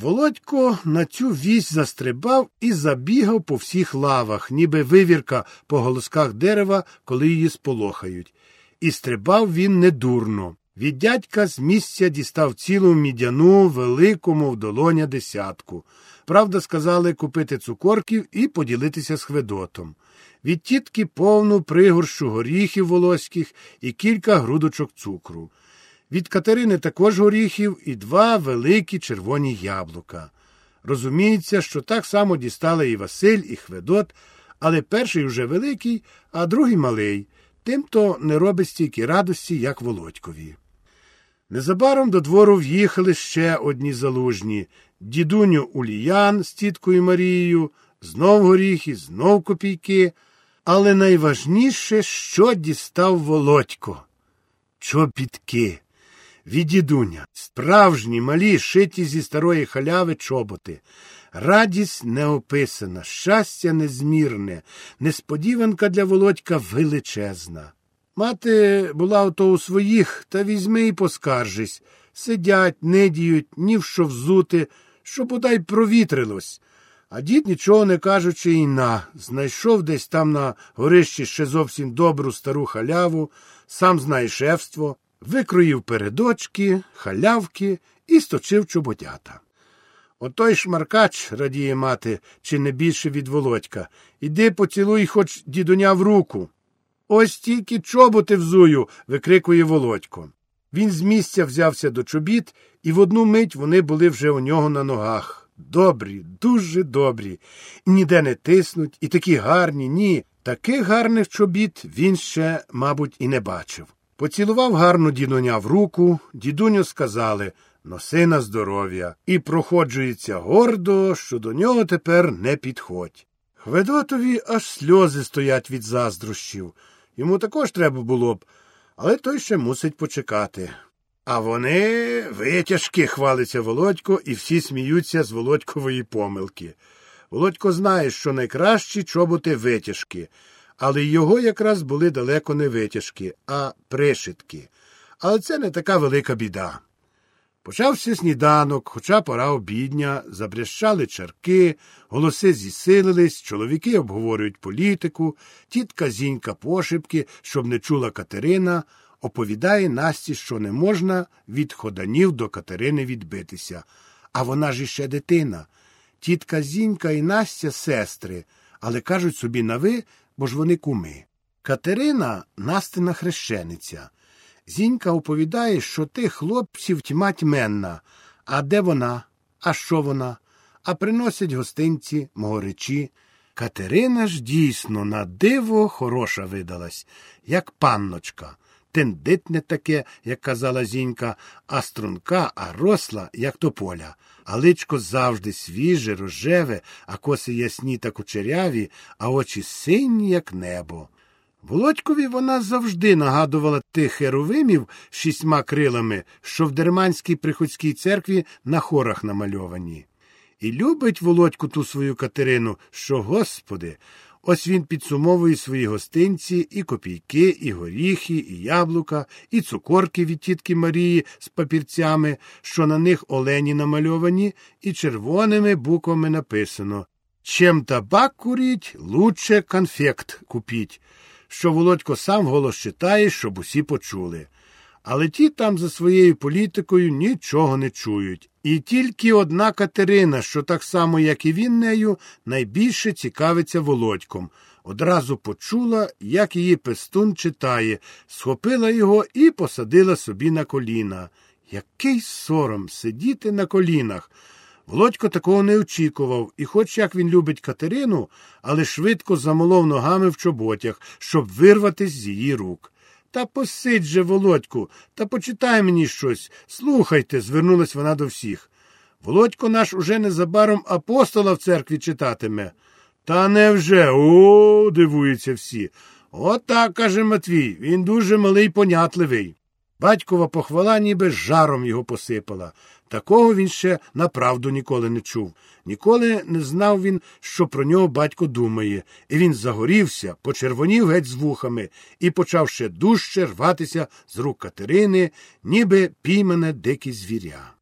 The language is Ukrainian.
Володько на цю вісь застрибав і забігав по всіх лавах, ніби вивірка по голосках дерева, коли її сполохають. І стрибав він недурно. Від дядька з місця дістав цілу мідяну, велику, мов долоня десятку. Правда, сказали купити цукорків і поділитися з Хведотом. Від тітки повну пригорщу горіхів волоських і кілька грудочок цукру. Від Катерини також горіхів і два великі червоні яблука. Розуміється, що так само дістали і Василь, і Хведот, але перший уже великий, а другий малий. Тим то не робить стільки радості, як Володькові. Незабаром до двору в'їхали ще одні залужні дідуню Уліян з тіткою Марією, знов горіхи, знов копійки. Але найважніше, що дістав Володько чобітки. Від дідуня, справжні, малі, шиті зі старої халяви чоботи. Радість неописана, щастя незмірне, несподіванка для Володька величезна. Мати була ото у своїх, та візьми і поскаржись. Сидять, не діють, ні в що взути, що бодай провітрилось. А дід, нічого не кажучи, і на, знайшов десь там на горищі ще зовсім добру стару халяву, сам знає шефство, викроїв передочки, халявки і сточив чоботята. Отой шмаркач, радіє мати, чи не більше від володька. Іди поцілуй хоч дідуня в руку. Ось тільки чоботи взую. викрикує володько. Він з місця взявся до чобіт, і в одну мить вони були вже у нього на ногах. Добрі, дуже добрі. Ніде не тиснуть, і такі гарні, ні. Таких гарних чобіт він ще, мабуть, і не бачив. Поцілував гарну дідуня в руку, дідуню сказали носи на здоров'я, і проходжується гордо, що до нього тепер не підходь. Хведотові аж сльози стоять від заздрощів. Йому також треба було б, але той ще мусить почекати. А вони витяжки, хвалиться Володько, і всі сміються з Володькової помилки. Володько знає, що найкращі чоботи витяжки, але його якраз були далеко не витяжки, а пришитки. Але це не така велика біда. Почався сніданок, хоча пора обідня, забрящали чарки, голоси зісилились, чоловіки обговорюють політику, тітка зінька пошепки, щоб не чула Катерина, оповідає Насті, що не можна від ходанів до Катерини відбитися. А вона ж іще дитина. Тітка Зінька і Настя сестри, але кажуть собі на ви, бо ж вони куми. Катерина Настина хрещениця. Зінька оповідає, що тих хлопців тьма тьменна. А де вона? А що вона? А приносять гостинці, могоричі. Катерина ж дійсно на диво хороша видалась, як панночка. Тендитне таке, як казала зінька, а струнка, а росла, як тополя. А личко завжди свіже, рожеве, а коси ясні та кучеряві, а очі сині, як небо. Володькові вона завжди нагадувала тих херовимів шістьма крилами, що в Дерманській приходській церкві на хорах намальовані. І любить Володьку ту свою Катерину, що, Господи, ось він підсумовує свої гостинці і копійки, і горіхи, і яблука, і цукорки від тітки Марії з папірцями, що на них олені намальовані, і червоними буквами написано Чим табак куріть, лучше конфект купіть що Володько сам голос читає, щоб усі почули. Але ті там за своєю політикою нічого не чують. І тільки одна Катерина, що так само, як і він нею, найбільше цікавиться Володьком. Одразу почула, як її пестун читає, схопила його і посадила собі на коліна. Який сором сидіти на колінах. Володько такого не очікував, і, хоч як він любить Катерину, але швидко замолов ногами в чоботях, щоб вирватися з її рук. Та посидь же, Володьку, та почитай мені щось. Слухайте, звернулась вона до всіх. Володько наш уже незабаром апостола в церкві читатиме. Та невже? О, дивуються всі. Отак, каже Матвій, він дуже малий понятливий. Батькова похвала ніби жаром його посипала. Такого він ще направду ніколи не чув. Ніколи не знав він, що про нього батько думає, і він загорівся, почервонів геть з вухами і почав ще дужче рватися з рук Катерини, ніби піймане дикі звіря.